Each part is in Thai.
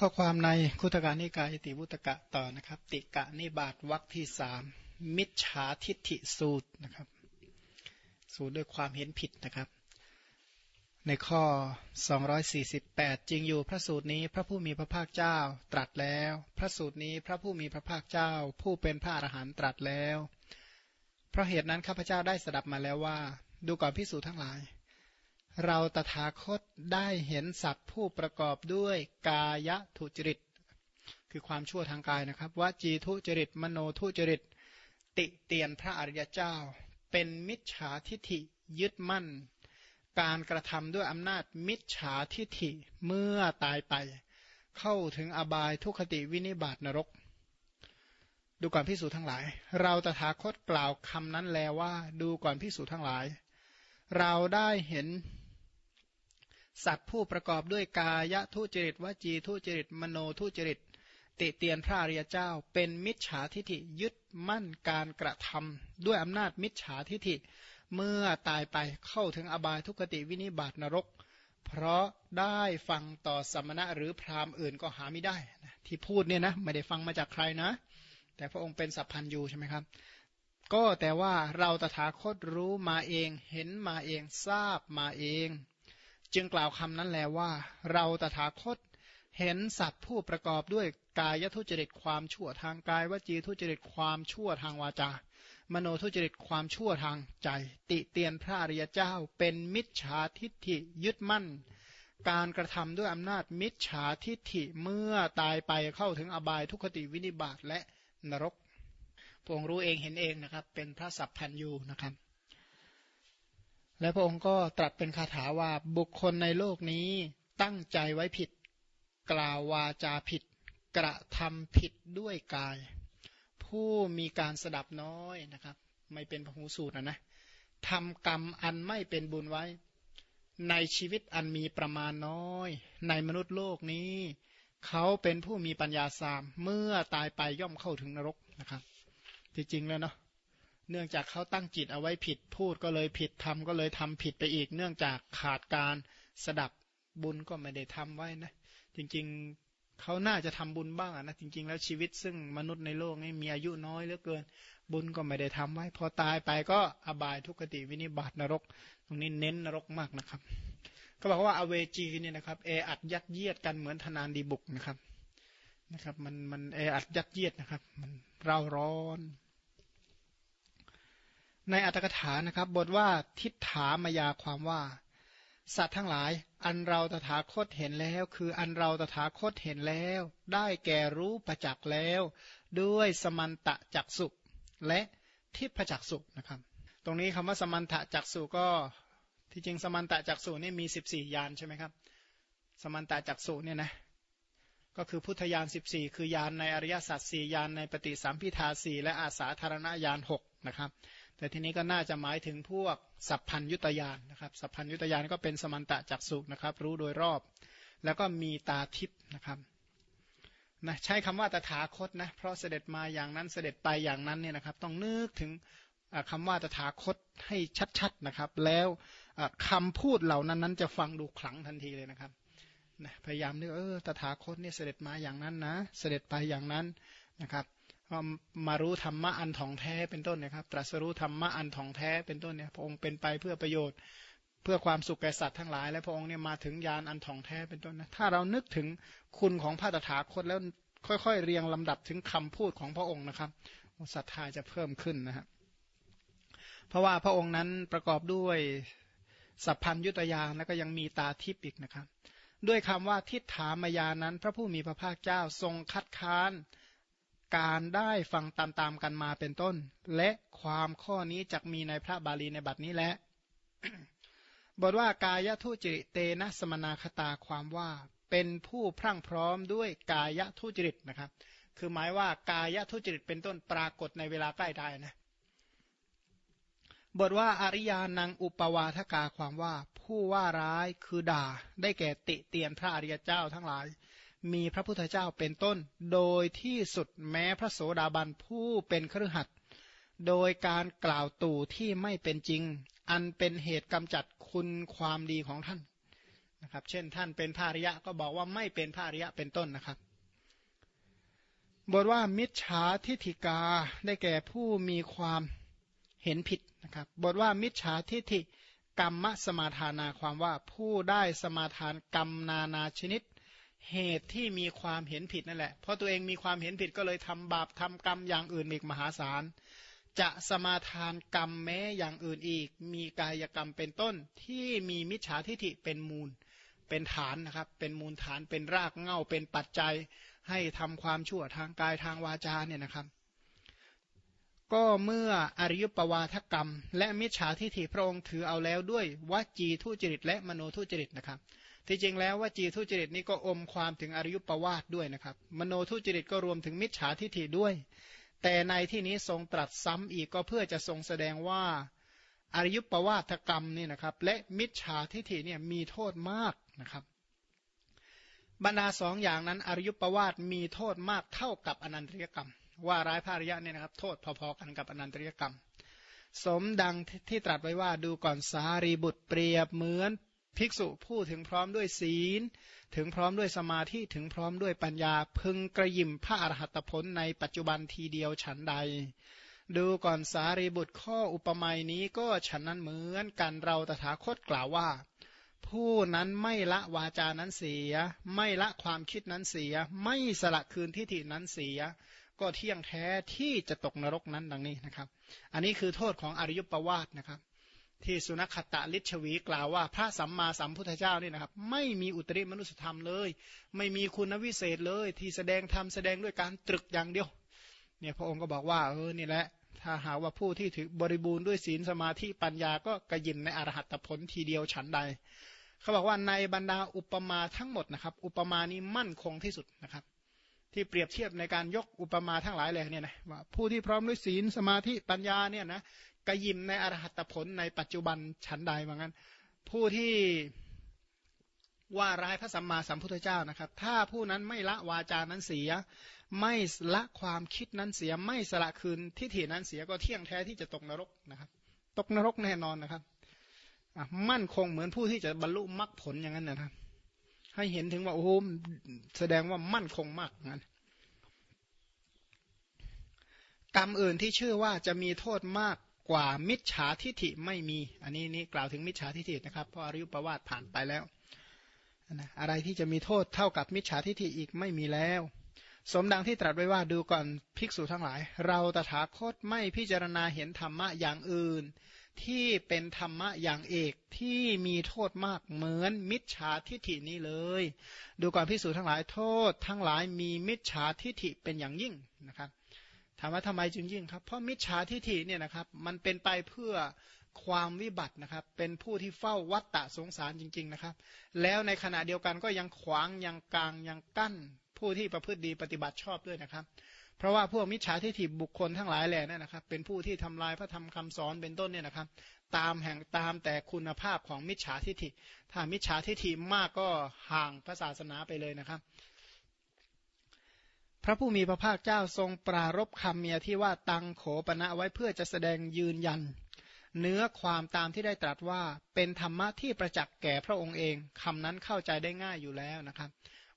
ข้อความในคุตการนิกายติวุตกะต่อนะครับ ติกะนิบาตวรรคที่สามมิจฉาทิฏฐิสูตรนะครับ สูตรด้วยความเห็นผิดนะครับ ในข้อ 248 จริงอยู่พระสูตรนี้พระผู้มีพระภาคเจ้าตรัสแล้ว พระสูตรนี้พระผู้มีพระภาคเจ้า ผู้เป็นพระอรหันตรัสแล้ว เพราะเหตุนั้นข้าพเจ้าได้สดับมาแล้วว่า ดูก่อนพิสูจน์ทั้งหลาย เราตถาคตได้เห็นสัตว์ผู้ประกอบด้วยกายทุจริต คือความชั่วทางกายนะครับวจีทุจริต มโนทุจริต ติเตียนพระอริยเจ้า เป็นมิจฉาทิฐิยึดมั่น การกระทำด้วยอำนาจมิจฉาทิฐิเมื่อตายไป เข้าถึงอบายทุคติวินิบาตนรก ดูก่อนพิสูจทั้งหลาย เราตถาคตกล่าวคำนั้นแล้วว่า ดูก่อนพิสูจทั้งหลาย เราได้เห็น สัตว์ผู้ประกอบด้วยกายทุจริตวจีทุจริตมโนทุจริต ติเตียนพระอริยเจ้า เป็นมิจฉาทิฐิยึดมั่นการกระทำด้วยอำนาจมิจฉาทิฐิ เมื่อตายไปเข้าถึงอบายทุกติวินิบาตนรก เพราะได้ฟังต่อสมณะหรือพราหมณ์อื่นก็หาไม่ได้นะที่พูดเนี่ยนะไม่ได้ฟังมาจากใครนะ แต่พระองค์เป็นสัพพันยูใช่ไหมครับ ก็แต่ว่าเราตถาคตรู้มาเองเห็นมาเองทราบมาเอง จึงกล่าวคำนั้นแล้วว่า เราตถาคตเห็นสัตว์ผู้ประกอบด้วยกายทุจริตความชั่วทางกายวจีทุจริตความชั่วทางวาจา มโนทุจริตความชั่วทางใจ ติเตียนพระอริยเจ้า เป็นมิจฉาทิฏฐิยึดมั่น การกระทำด้วยอำนาจมิจฉาทิฏฐิเมื่อตายไปเข้าถึงอบายทุกขติวินิบาตและนรกพระองรู้เองเห็นเองนะครับ เป็นพระสัพพันยูนะครับ และพระองค์ก็ตรัสเป็นคาถาว่าบุคคลในโลกนี้ตั้งใจไว้ผิด กล่าววาจาผิด กระทำผิดด้วยกาย ผู้มีการสดับน้อยนะครับ ไม่เป็นพหูสูตรนะนะทำกรรมอันไม่เป็นบุญไว้ ในชีวิตอันมีประมาณน้อย ในมนุษย์โลกนี้ เขาเป็นผู้มีปัญญาสาม เมื่อตายไปย่อมเข้าถึงนรกนะครับ จริงๆแล้วเนาะ เนื่องจากเขาตั้งจิตเอาไว้ผิดพูดก็เลยผิดทำก็เลยทำผิดไปอีก เนื่องจากขาดการสดับบุญก็ไม่ได้ทำไว้นะ จริงๆเขาน่าจะทำบุญบ้างนะจริง ๆ แล้วชีวิตซึ่งมนุษย์ในโลกนี้มีอายุน้อยเหลือเกิน บุญก็ไม่ได้ทำไว้ พอตายไปก็อบายทุกขติวินิบาตนรก ตรงนี้เน้นนรกมากนะครับก็บอกว่าอเวจีเนี่ยนะครับเออัดยัดเยียดกันเหมือนธนานดีบุกนะครับนะครับ มันมันเออัดยัดเยียดนะครับ มันเร่าร้อน ในอัตถกถานะครับ บทว่าทิฏฐามายาความว่า สัตว์ทั้งหลายอันเราตถาคตเห็นแล้ว คืออันเราตถาคตเห็นแล้ว ได้แก่รู้ประจักษ์แล้ว ด้วยสมันตะจักสุและทิพจักสุนะครับ ตรงนี้คำว่าสมันตะจักสุก็ที่จริงสมันตะจักสุนี่มี 14 ยานใช่ไหมครับ สมันตะจักสุเนี่ยนะก็คือพุทธยาน 14 คือยานในอริยสัจสี่ยานในปฏิสัมพิทาสี่และอาสาธารณญาณ6นะครับ แต่ทีนี้ก็น่าจะหมายถึงพวกสัพพัญยุตยานนะครับ สัพพัญยุตยานก็เป็นสมันตะจักสุนะครับ รู้โดยรอบ แล้วก็มีตาทิพนะครับนะใช้คำว่าตถาคตนะเพราะเสด็จมาอย่างนั้นเสด็จไปอย่างนั้นเนี่ยนะครับ ต้องนึกถึงคำว่าตถาคตให้ชัดๆนะครับ แล้วคำพูดเหล่านั้นนั้นจะฟังดูขลังทันทีเลยนะครับนะพยายามนึกเออตถาคตเนี่ยเสด็จมาอย่างนั้นนะ เสด็จไปอย่างนั้นนะครับ มารู้ธรรมะอันถ่องแท้เป็นต้นนะครับ ตรัสรู้ธรรมะอันถ่องแท้เป็นต้นเนี่ยพระองค์เป็นไปเพื่อประโยชน์ เพื่อความสุขแก่สัตว์ทั้งหลาย และพระองค์เนี่ยมาถึงญาณอันถ่องแท้เป็นต้นนะถ้าเรานึกถึงคุณของพระตถาคตแล้วค่อยๆ เรียงลำดับถึงคำพูดของพระองค์นะครับศรัทธาจะเพิ่มขึ้นนะครับเพราะว่าพระองค์นั้นประกอบด้วยสัพพัญยุตยาแล้วก็ยังมีตาทิพย์อีกนะครับ ด้วยคำว่าทิฏฐามายานั้น พระผู้มีพระภาคเจ้าทรงคัดค้าน การได้ฟังตามๆกันมาเป็นต้น และความข้อนี้จะมีในพระบาลีในบัดนี้แหละบทว่ากายทุจริตเตนะสมนาคตาความว่าเป็นผู้พรั่งพร้อมด้วยกายทุจริตนะครับ คือหมายว่ากายทุจริตเป็นต้นปรากฏในเวลาใกล้ได้นะบทว่าอริยานังอุปวาทกาความว่าผู้ว่าร้ายคือด่าได้แก่ติเตียนพระอริยเจ้าทั้งหลาย มีพระพุทธเจ้าเป็นต้น โดยที่สุดแม้พระโสดาบันผู้เป็นครือขัดโดยการกล่าวตู่ที่ไม่เป็นจริง อันเป็นเหตุกำจัดคุณความดีของท่านนะครับ เช่นท่านเป็นพาริยะก็บอกว่าไม่เป็นพาริยะเป็นต้นนะครับบทว่ามิจฉาทิฐิกาได้แก่ผู้มีความเห็นผิดนะครับบทว่ามิจฉาทิฐิกรรมสมาทานาความว่าผู้ได้สมาทานกรรมนานาชนิด เหตุที่มีความเห็นผิดนั่นแหละ เพราะตัวเองมีความเห็นผิดก็เลยทำบาปทำกรรมอย่างอื่นอีกมหาศาล จะสมาทานกรรมแม้อย่างอื่นอีก มีกายกรรมเป็นต้นที่มีมิจฉาทิฐิเป็นมูล เป็นฐานนะครับ เป็นมูลฐานเป็นรากเง่าเป็นปัจจัยให้ทำความชั่วทางกายทางวาจาเนี่ยนะครับก็เมื่ออริยปวาทกรรม และมิจฉาทิฏฐิพระองค์ถือเอาแล้วด้วยวจีทุจริตและมโนทุจริตนะครับ ที่จริงแล้วว่าจีทุจริตนี้ก็อมความถึงอริยปวาทด้วยนะครับ มโนทุจริตก็รวมถึงมิจฉาทิฏฐิด้วย แต่ในที่นี้ทรงตรัสซ้ำอีกก็เพื่อจะทรงแสดงว่าอริยปวาทกรรมนี่นะครับ และมิจฉาทิฏฐิเนี่ยมีโทษมากนะครับ บรรดาสองอย่างนั้น อริยประวาทมีโทษมากเท่ากับอนันตริยกรรม ว่าร้ายภาริยะเนี่ยนะครับ โทษพอๆกันกับอนันตริยกรรมสมดังที่ตรัสไว้ว่าดูก่อนสารีบุตรเปรียบเหมือน ภิกษุผู้ถึงพร้อมด้วยศีล ถึงพร้อมด้วยสมาธิถึงพร้อมด้วยปัญญา พึงกระยิมพระอรหัตผลในปัจจุบันทีเดียวฉันใด ดูก่อนสารีบุตรข้ออุปมานี้ก็ฉันนั้นเหมือนกันเราตถาคตกล่าวว่า ผู้นั้นไม่ละวาจานั้นเสีย ไม่ละความคิดนั้นเสีย ไม่สละคืนทิฏฐินั้นเสีย ก็เที่ยงแท้ที่จะตกนรกนั้นดังนี้นะครับ อันนี้คือโทษของอริยปวาสนะครับ ที่สุนัขตะลิชวีกล่าวว่าพระสัมมาสัมพุทธเจ้านี่นะครับ ไม่มีอุตริมนุสธรรมเลย ไม่มีคุณวิเศษเลย ที่แสดงธรรมแสดงด้วยการตรึกอย่างเดียว เนี่ยพระองค์ก็บอกว่าเออนี่แหละ ถ้าหาว่าผู้ที่ถือบริบูรณ์ด้วยศีลสมาธิปัญญาก็กระยิมในอรหัตผลทีเดียวฉันใด เขาบอกว่าในบรรดาอุปมาทั้งหมดนะครับ อุปมานี้มั่นคงที่สุดนะครับ ที่เปรียบเทียบในการยกอุปมาทั้งหลายเลยเนี่ยนะว่าผู้ที่พร้อมด้วยศีลสมาธิปัญญาเนี่ยนะ กยิมในอรหัตผลในปัจจุบันชั้นใดเหมือนกันผู้ที่ว่าร้ายพระสัมมาสัมพุทธเจ้านะครับ ถ้าผู้นั้นไม่ละวาจานั้นเสีย ไม่ละความคิดนั้นเสีย ไม่สละคืนทิฏฐินั้นเสียก็เที่ยงแท้ที่จะตกนรกนะครับ ตกนรกแน่นอนนะครับมั่นคงเหมือนผู้ที่จะบรรลุมรรคผลอย่างนั้นนะครับ ให้เห็นถึงว่าโอ้โหแสดงว่ามั่นคงมากงั้นกรรมอื่นที่ชื่อว่าจะมีโทษมาก กว่ามิจฉาทิฐิไม่มี อันนี้นี่กล่าวถึงมิจฉาทิฐินะครับเพราะอริยประวัติผ่านไปแล้วนะอะไรที่จะมีโทษเท่ากับมิจฉาทิฐิอีกไม่มีแล้ว สมดังที่ตรัสไว้ว่าดูก่อนภิกษุทั้งหลาย เราตถาคตไม่พิจารณาเห็นธรรมะอย่างอื่น ที่เป็นธรรมะอย่างเอกที่มีโทษมากเหมือนมิจฉาทิฐินี้เลย ดูก่อนพิสูจทั้งหลายโทษทั้งหลายมีมิจฉาทิฐิเป็นอย่างยิ่งนะครับ ถามว่าทำไมจึงยิ่งครับ เพราะมิจฉาทิฐิเนี่ยนะครับมันเป็นไปเพื่อความวิบัตินะครับ เป็นผู้ที่เฝ้าวัตตะสงสารจริง ๆนะครับ แล้วในขณะเดียวกันก็ยังขวางยังกลางยังกั้น ผู้ที่ประพฤติดีปฏิบัติชอบด้วยนะครับ เพราะว่าพวกมิจฉาทิฐิบุคคลทั้งหลายแหล่นี่นะครับ เป็นผู้ที่ทำลายพระธรรมคำสอนเป็นต้นเนี่ยนะครับ ตามแห่งตามแต่คุณภาพของมิจฉาทิฐิ ถ้ามิจฉาทิฐิมากก็ห่างพระศาสนาไปเลยนะครับ พระผู้มีพระภาคเจ้าทรงปรารบคำเมียที่ว่าตังโขปณะไว้เพื่อจะแสดงยืนยัน เนื้อความตามที่ได้ตรัสว่าเป็นธรรมะที่ประจักษ์แก่พระองค์เองคำนั้นเข้าใจได้ง่ายอยู่แล้วนะครับ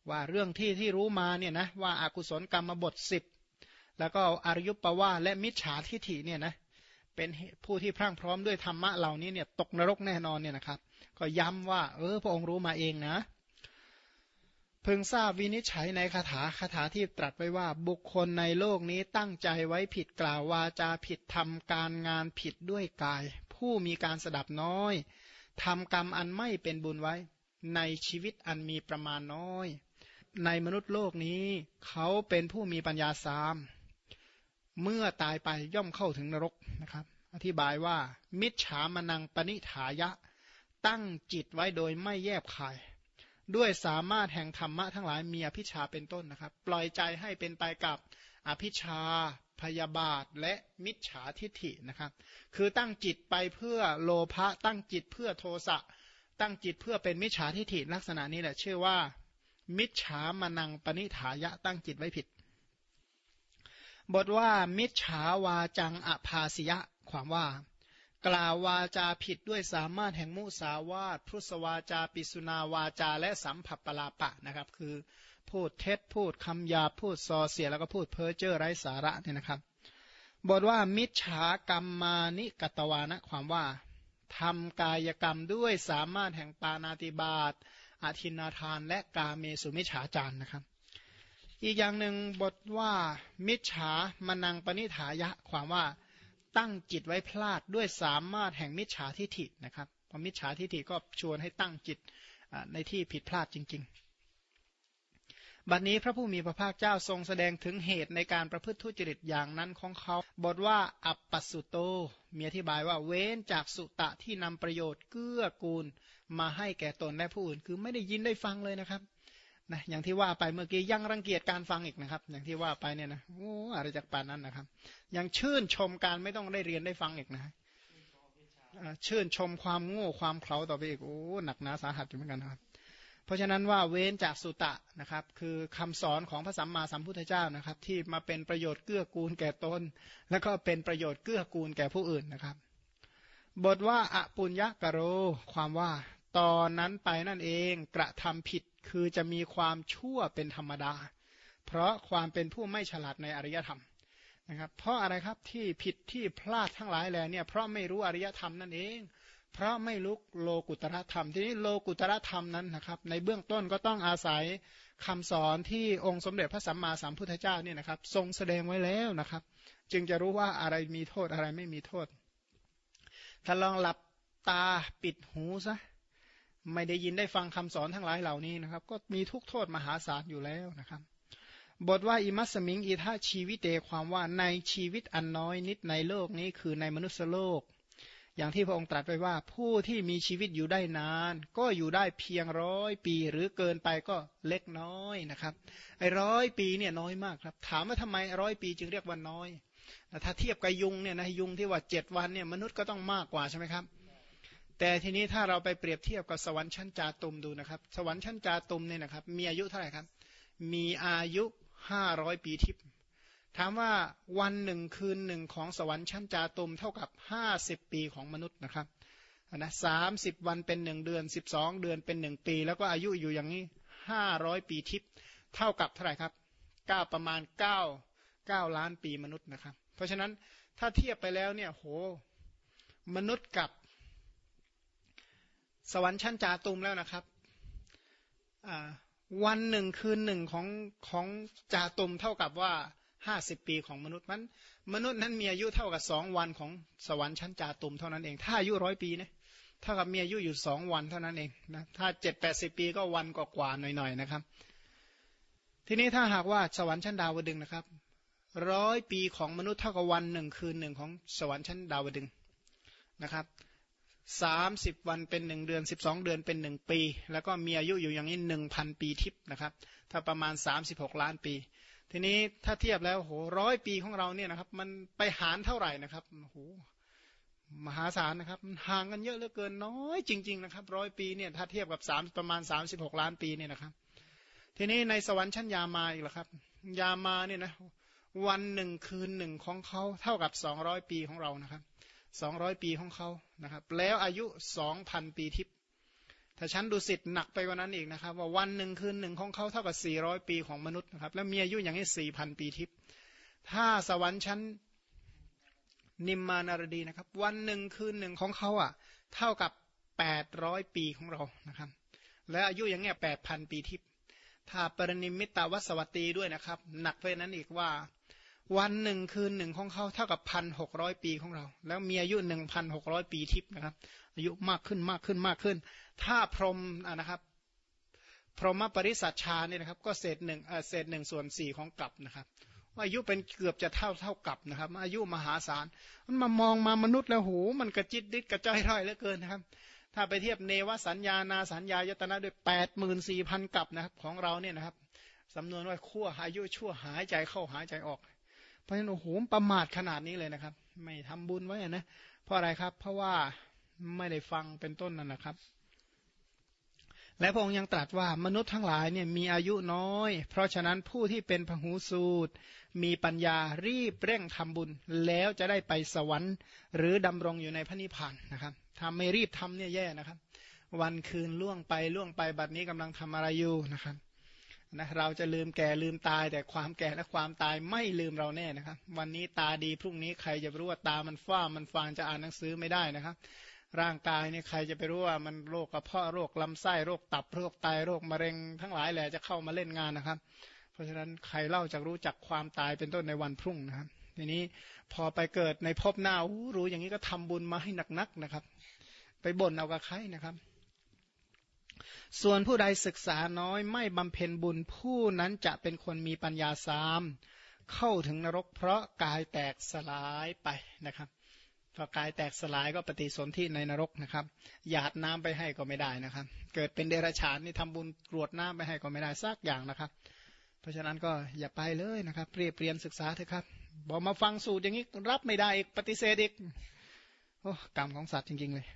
ว่าเรื่องที่ที่รู้มาเนี่ยนะว่าอากุศลกรรมบทสิบแล้วก็อารยุปปว่าและมิจฉาทิฐิเนี่ยนะเป็นผู้ที่พรั่งพร้อมด้วยธรรมะเหล่านี้เนี่ยตกนรกแน่นอนเนี่ยนะครับ ก็ย้ำว่า เออพระองค์รู้มาเองนะ เพิ่งทราบวินิจฉัยในคาถาคาถาที่ตรัสไว้ว่าบุคคลในโลกนี้ตั้งใจไว้ผิดกล่าววาจาผิดทำการงานผิดด้วยกาย ผู้มีการสดับน้อยทำกรรมอันไม่เป็นบุญไว้ ในชีวิตอันมีประมาณน้อย ในมนุษย์โลกนี้เขาเป็นผู้มีปัญญาสามเมื่อตายไปย่อมเข้าถึงนรกนะครับ อธิบายว่า มิจฉามนังปณิฐายะ ตั้งจิตไว้โดยไม่แยบคาย ด้วยสามารถแห่งธรรมะทั้งหลายมีอภิชาเป็นต้นนะครับ ปล่อยใจให้เป็นไปกับอภิชา พยาบาทและมิจฉาทิฐินะครับ คือตั้งจิตไปเพื่อโลภะตั้งจิตเพื่อโทสะตั้งจิตเพื่อเป็นมิจฉาทิฐิลักษณะนี้แหละชื่อว่า มิจฉามนังปณิฐายะตั้งจิตไว้ผิด บทว่ามิจฉาวาจังอภาสิยะความว่า กล่าววาจาผิดด้วยสามารถแห่งมุสาวาทพุสวาจา ปิสุนาวาจา และสัมผัสปลาปะนะครับ คือพูดเท็จพูดคำหยาพูดซอเสียแล้วก็พูดเพ้อเจ้อไร้สาระเนี่ยนะครับบทว่ามิจฉากรรมมานิกตวานะความว่าทำกายกรรมด้วยสามารถแห่งปานาติบาตอาทินาทานและกาเมสุมิจฉาจารนะครับ อีกอย่างหนึ่งบทว่ามิจฉามนังปณิฐายะความว่า ตั้งจิตไว้พลาดด้วยสามารถแห่งมิจฉาทิฏฐินะครับพอมิจฉาทิฏฐิก็ชวนให้ตั้งจิตในที่ผิดพลาดจริง ๆ บัดนนี้พระผู้มีพระภาคเจ้าทรงแสดงถึงเหตุในการประพฤติทุจริตอย่างนั้นของเขา บทว่าอัปปัสุโต มีอธิบายว่าเว้นจากสุตะที่นำประโยชน์เกื้อกูลมาให้แก่ตนและผู้อื่น คือไม่ได้ยินได้ฟังเลยนะครับ นะอย่างที่ว่าไปเมื่อกี้ยังรังเกียจการฟังอีกนะครับ อย่างที่ว่าไปเนี่ยนะโอ้อะไรจากป่านนั้นนะครับ ยังชื่นชมการไม่ต้องได้เรียนได้ฟังอีกนะชื่นชมความโง่ความเขลาต่อไปอีกโอ้หนักหนาสาหัสอยู่เหมือนกันครับเพราะฉะนั้นว่าเว้นจากสุตะนะครับ คือคำสอนของพระสัมมาสัมพุทธเจ้านะครับ ที่มาเป็นประโยชน์เกื้อกูลแก่ตน แล้วก็เป็นประโยชน์เกื้อกูลแก่ผู้อื่นนะครับ บทว่าอปุญญกโร ความว่าตอนนั้นไปนั่นเองกระทำผิด คือจะมีความชั่วเป็นธรรมดา เพราะความเป็นผู้ไม่ฉลาดในอริยธรรมนะครับเพราะอะไรครับที่ผิดที่พลาดทั้งหลายแหล่เนี่ยเพราะไม่รู้อริยธรรมนั่นเอง เพราะไม่รู้โลกุตระธรรม ทีนี้โลกุตระธรรมนั้นนะครับในเบื้องต้นก็ต้องอาศัยคำสอนที่องค์สมเด็จพระสัมมาสัมพุทธเจ้าเนี่ยนะครับทรงแสดงไว้แล้วนะครับ จึงจะรู้ว่าอะไรมีโทษอะไรไม่มีโทษ ถ้าลองหลับตาปิดหูซะ ไม่ได้ยินได้ฟังคำสอนทั้งหลายเหล่านี้นะครับ ก็มีทุกโทษมหาศาลอยู่แล้วนะครับ บทว่าอิมัสมิงอิทาชีวิตเตความว่าในชีวิตอันน้อยนิดในโลกนี้คือในมนุษยโลก อย่างที่พระองค์ตรัสไว้ว่าผู้ที่มีชีวิตอยู่ได้นาน ก็อยู่ได้เพียงร้อยปีหรือเกินไปก็เล็กน้อยนะครับไอ้ร้อยปีเนี่ยน้อยมากครับ ถามว่าทำไมร้อยปีจึงเรียกว่าน้อยถ้าเทียบกับยุงเนี่ยนะยุงที่ว่าเจ็ดวันเนี่ยมนุษย์ก็ต้องมากกว่าใช่ไหมครับ แต่ทีนี้ถ้าเราไปเปรียบเทียบกับสวรรค์ชั้นจาตุมดูนะครับ สวรรค์ชั้นจาตุมเนี่ยนะครับ มีอายุเท่าไหร่ครับ มีอายุห้าร้อยปีทิพย์ถามว่าวันหนึ่งคืนหนึ่งของสวรรค์ชั้นจาตุมเท่ากับห้าสิบปีของมนุษย์นะครับนะสามสิบวันเป็นหนึ่งเดือนสิบสองเดือนเป็นหนึ่งปี แล้วก็อายุอยู่อย่างนี้ห้าร้อยปีทิพย์เท่ากับเท่าไหร่ครับเก้าประมาณเก้าเก้าล้านปีมนุษย์นะครับ เพราะฉะนั้นถ้าเทียบไปแล้วเนี่ยโหมนุษย์กับ สวรรค์ชั้นจาตุมแล้วนะครับวันหนึ่งคืนหนึ่งของของจาตุมเท่ากับว่าห้าสิบปีของมนุษย์มันมนุษย์นั้นมีอายุเท่ากับสองวันของสวรรค์ชั้นจาตุมเท่านั้นเอง ถ้าอายุร้อยปีนะเท่ากับมีอายุอยู่สองวันเท่านั้นเองนะถ้าเจ็ดแปดสิบปีก็วันกว่าๆหน่อยๆนะครับ ทีนี้ถ้าหากว่าสวรรค์ชั้นดาวดึงนะครับร้อยปีของมนุษย์เท่ากับวันหนึ่งคืนหนึ่งของสวรรค์ชั้นดาวดึงนะครับ สามสิบวันเป็นหนึ่งเดือนสิบสองเดือนเป็นหนึ่งปี แล้วก็มีอายุอยู่อย่างนี้หนึ่งพันปีทิพย์นะครับ ถ้าประมาณสามสิบหกล้านปี ทีนี้ถ้าเทียบแล้วโหร้อยปีของเราเนี่ยนะครับ มันไปหารเท่าไหร่นะครับโหมหาศาลนะครับห่างกันเยอะเหลือเกินน้อยจริง ๆ นะครับร้อยปีเนี่ยถ้าเทียบกับสามประมาณสามสิบหกล้านปีเนี่ยนะครับ ทีนี้ในสวรรค์ชั้นยามาอีกแล้วครับ ยามาเนี่ยนะวันหนึ่งคืนหนึ่งของเขาเท่ากับสองร้อยปีของเรานะครับ สองร้อยปีของเขานะครับ แล้วอายุสองพันปีทิพย์ถ้าชั้นดุสิตหนักไปกว่านั้นอีกนะครับ ว่าวันหนึ่งคืนหนึ่งของเขาเท่ากับสี่ร้อยปีของมนุษย์นะครับ แล้วมีอายุอย่างนี้สี่พันปีทิพย์ถ้าสวรรค์ชั้นนิมมานารดีนะครับ วันหนึ่งคืนหนึ่งของเขาอะ เท่ากับแปดร้อยปีของเรานะครับ และอายุอย่างเงี้ยแปดพันปีทิพย์ถ้าปรนิมิตตวัสวัตีด้วยนะครับ หนักไปนั้นอีกว่า วันหนึ่งคืนหนึ่งของเขาเท่ากับพันหกร้อยปีของเรา แล้วมีอายุหนึ่งพันหกร้อยปีทิพย์นะครับ อายุมากขึ้นมากขึ้นมากขึ้น ถ้าพรหมนะครับ พรหมปริสัชชาเนี่ยนะครับ ก็เศษหนึ่งเศษหนึ่งส่วนสี่ของกลับนะครับอายุเป็นเกือบจะเท่าเท่ากับนะครับ อายุมหาศาลมันมามองมามนุษย์แล้วหู มันกระจิตดิดกระจ้อยร่อยเหลือเกินนะครับ ถ้าไปเทียบเนวสัญญานาสัญญายตนะด้วยแปดหมื่นสี่พันกับนะครับ ของเราเนี่ยนะครับสำนวนว่าขั้วอายุชั่วหายใจเข้าหายใจออก ราะฉะนั้นโอ้โหประมาทขนาดนี้เลยนะครับ ไม่ทำบุญไว้นะเพราะอะไรครับ เพราะว่าไม่ได้ฟังเป็นต้นนั่นนะครับ และพระองค์ยังตรัสว่ามนุษย์ทั้งหลายเนี่ยมีอายุน้อย เพราะฉะนั้นผู้ที่เป็นพหูสูตร มีปัญญารีบเร่งทำบุญ แล้วจะได้ไปสวรรค์ หรือดำรงอยู่ในพระนิพพานนะครับถ้าไม่รีบทำเนี่ยแย่นะครับ วันคืนล่วงไปล่วงไปบัดนี้กำลังทำอะไรอยู่นะครับ นะเราจะลืมแก่ลืมตาย แต่ความแก่และความตายไม่ลืมเราแน่นะครับ วันนี้ตาดีพรุ่งนี้ใครจะรู้ว่าตามันฟ้ามันฟางจะอ่านหนังสือไม่ได้นะครับ ร่างกายเนี่ยใครจะไปรู้ว่ามันโรคกระเพาะโรคลำไส้โรคตับโรคไตโรคมะเร็ง ทั้งหลายแหละจะเข้ามาเล่นงานนะครับ เพราะฉะนั้นใครเล่าจะรู้จักความตายเป็นต้นในวันพรุ่งนะครับทีนี้พอไปเกิดในภพหน้ารู้อย่างนี้ก็ทำบุญมาให้หนักๆนะครับ ไปบ่นเอากับใครนะครับ ส่วนผู้ใดศึกษาน้อยไม่บำเพ็ญบุญผู้นั้นจะเป็นคนมีปัญญาสามเข้าถึงนรกเพราะกายแตกสลายไปนะครับพอกายแตกสลายก็ปฏิสนธิในนรกนะครับ หยาดน้ำไปให้ก็ไม่ได้นะครับ เกิดเป็นเดรัจฉานนี่ทำบุญกรวดน้ำไปให้ก็ไม่ได้สักอย่างนะครับ เพราะฉะนั้นก็อย่าไปเลยนะครับเรียบเรียนศึกษาเถอะครับ บอกมาฟังสูตรอย่างนี้รับไม่ได้อีกปฏิเสธอีกโอ้กรรมของสัตว์จริงๆเลย